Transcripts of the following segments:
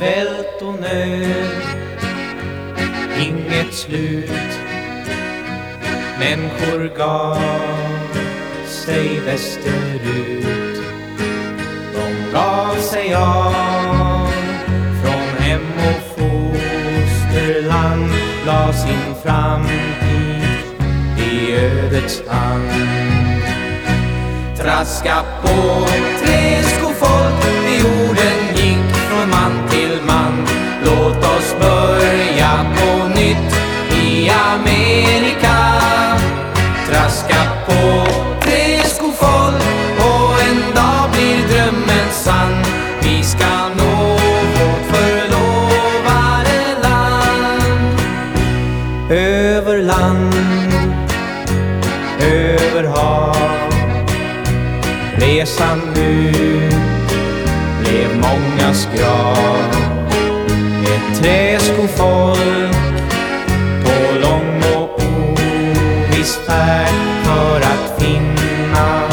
svält och nöd. Inget slut. Människor gav sig västerut. De gav sig av från hem och fosterland La sin framtid i ödets hand. Traska på man. Låt oss börja på nytt i Amerika. Traska på träskofolk och en dag blir drömmen sann. Vi ska nå vårt förlovade land. Över land, över hav. Resan ut blev mångas grav. Ett träskofolk på lång och oviss färd för att finna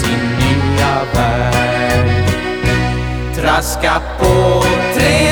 sin nya värld. Traska på träskofolk,